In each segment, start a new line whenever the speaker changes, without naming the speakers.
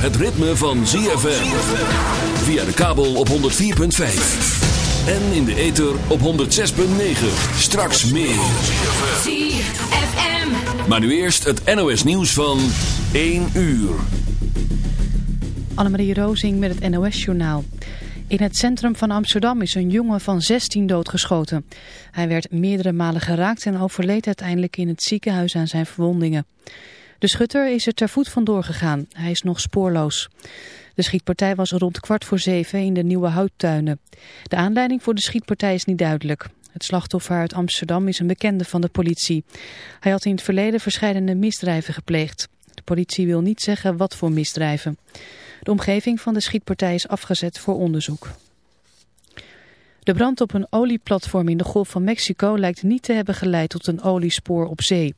het ritme van ZFM. Via de kabel op 104.5. En in de ether op 106.9. Straks meer.
ZFM.
Maar nu eerst het NOS nieuws van 1 uur.
Annemarie Rozing met het NOS-journaal. In het centrum van Amsterdam is een jongen van 16 doodgeschoten. Hij werd meerdere malen geraakt en overleed uiteindelijk in het ziekenhuis aan zijn verwondingen. De schutter is er ter voet vandoor gegaan. Hij is nog spoorloos. De schietpartij was rond kwart voor zeven in de Nieuwe Houttuinen. De aanleiding voor de schietpartij is niet duidelijk. Het slachtoffer uit Amsterdam is een bekende van de politie. Hij had in het verleden verschillende misdrijven gepleegd. De politie wil niet zeggen wat voor misdrijven. De omgeving van de schietpartij is afgezet voor onderzoek. De brand op een olieplatform in de Golf van Mexico lijkt niet te hebben geleid tot een oliespoor op zee.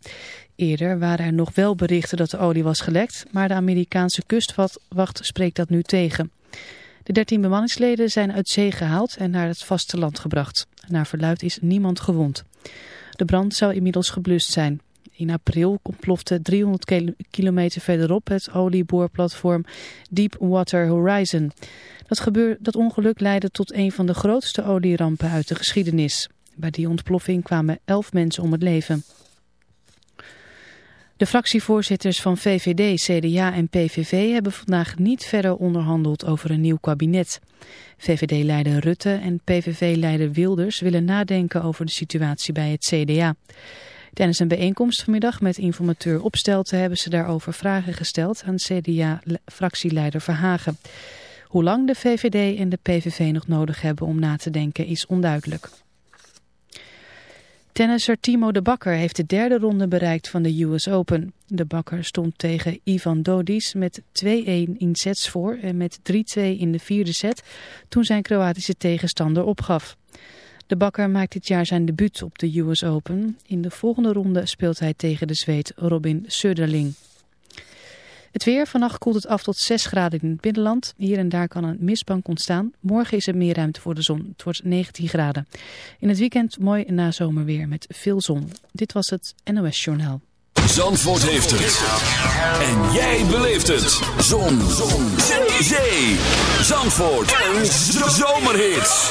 Eerder waren er nog wel berichten dat de olie was gelekt, maar de Amerikaanse kustwacht spreekt dat nu tegen. De 13 bemanningsleden zijn uit zee gehaald en naar het vasteland gebracht. Naar verluid is niemand gewond. De brand zou inmiddels geblust zijn. In april ontplofte 300 kilometer verderop het olieboorplatform Deepwater Horizon. Dat, dat ongeluk leidde tot een van de grootste olierampen uit de geschiedenis. Bij die ontploffing kwamen 11 mensen om het leven. De fractievoorzitters van VVD, CDA en PVV hebben vandaag niet verder onderhandeld over een nieuw kabinet. VVD-leider Rutte en PVV-leider Wilders willen nadenken over de situatie bij het CDA. Tijdens een bijeenkomst vanmiddag met informateur Opstelten hebben ze daarover vragen gesteld aan CDA-fractieleider Verhagen. Hoe lang de VVD en de PVV nog nodig hebben om na te denken is onduidelijk. Tennisser Timo de Bakker heeft de derde ronde bereikt van de US Open. De Bakker stond tegen Ivan Dodis met 2-1 in sets voor en met 3-2 in de vierde set toen zijn Kroatische tegenstander opgaf. De Bakker maakt dit jaar zijn debuut op de US Open. In de volgende ronde speelt hij tegen de Zweed Robin Söderling. Het weer, vannacht koelt het af tot 6 graden in het binnenland. Hier en daar kan een mistbank ontstaan. Morgen is er meer ruimte voor de zon. Het wordt 19 graden. In het weekend mooi nazomerweer met veel zon. Dit was het NOS Journaal.
Zandvoort heeft het. En jij beleeft het. Zon. Zon. Zee. Zandvoort. Een zomerhit.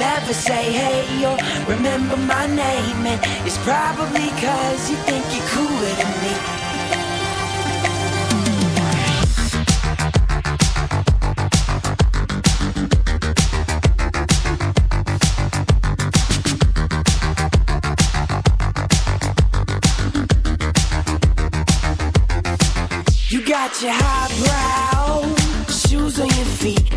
never say hey or remember my name, and it's probably cause you think you're cooler than me. You got your highbrow shoes on your feet,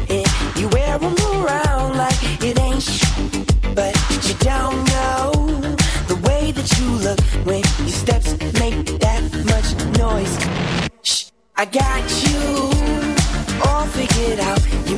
I got you all figured out. You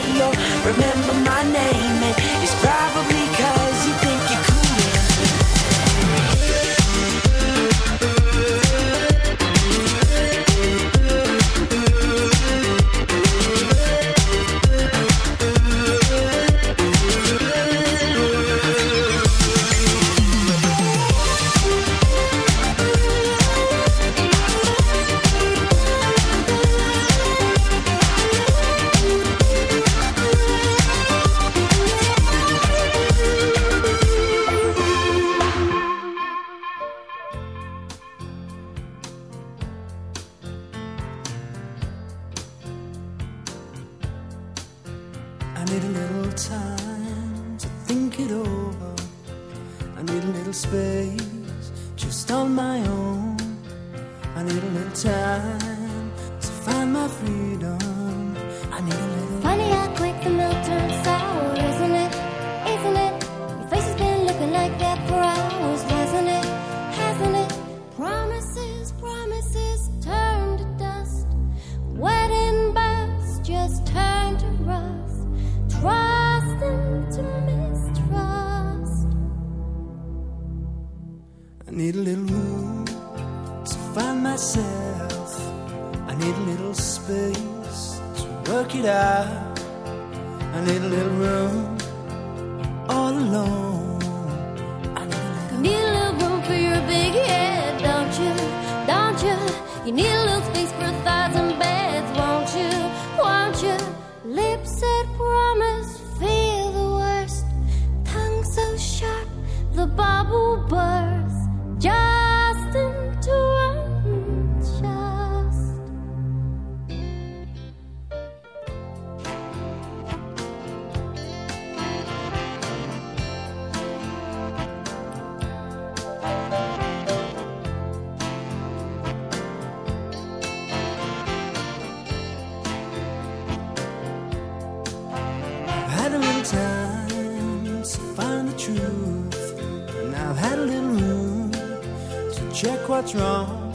what's wrong.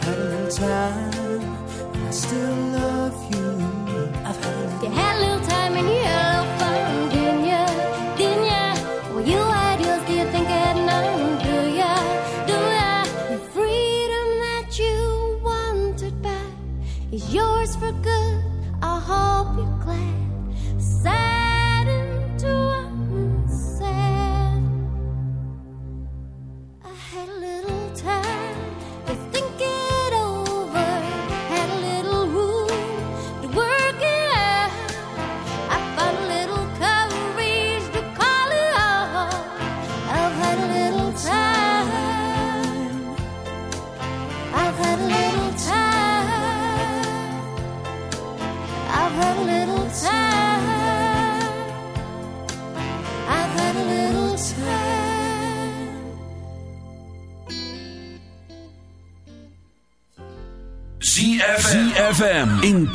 I
haven't time.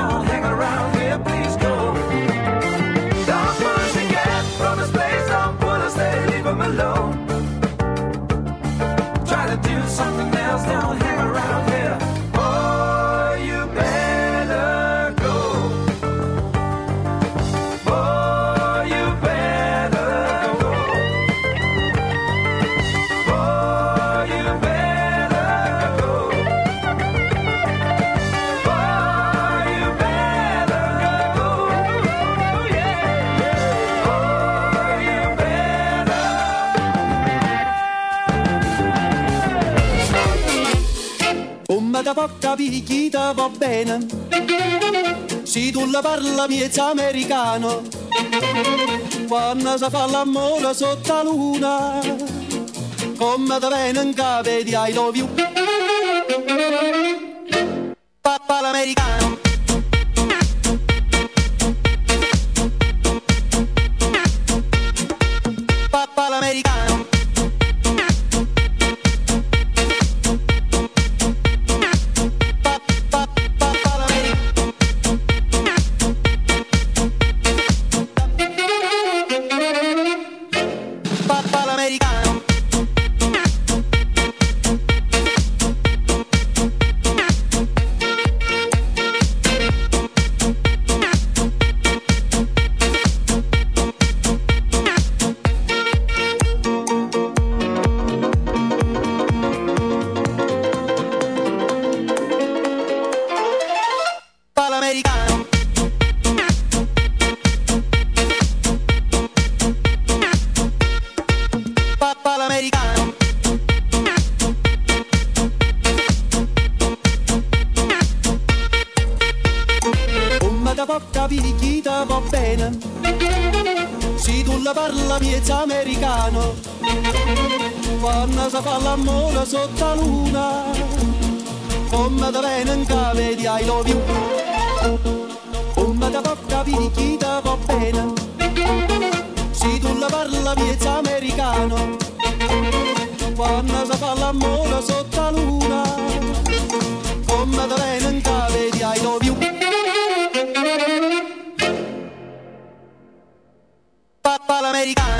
call. bocca picchita va bene. Si tu la parla miezza americano, quando si fa l'amore sotto la luna, come da bene in capo di I love you. Papa l'americano. americano. Come ti può capire chi ti va bene? Si tu la parla miezza americano, quando si fa l'amore sotto la luna, come ti viene in cave di I love you. Come ti può capire chi ti va bene? Si tu la parla miezza americano quando si fa l'amore sotto la luna con Madalena in non cave di I love you.
Papa l'americana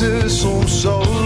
lichten soms zo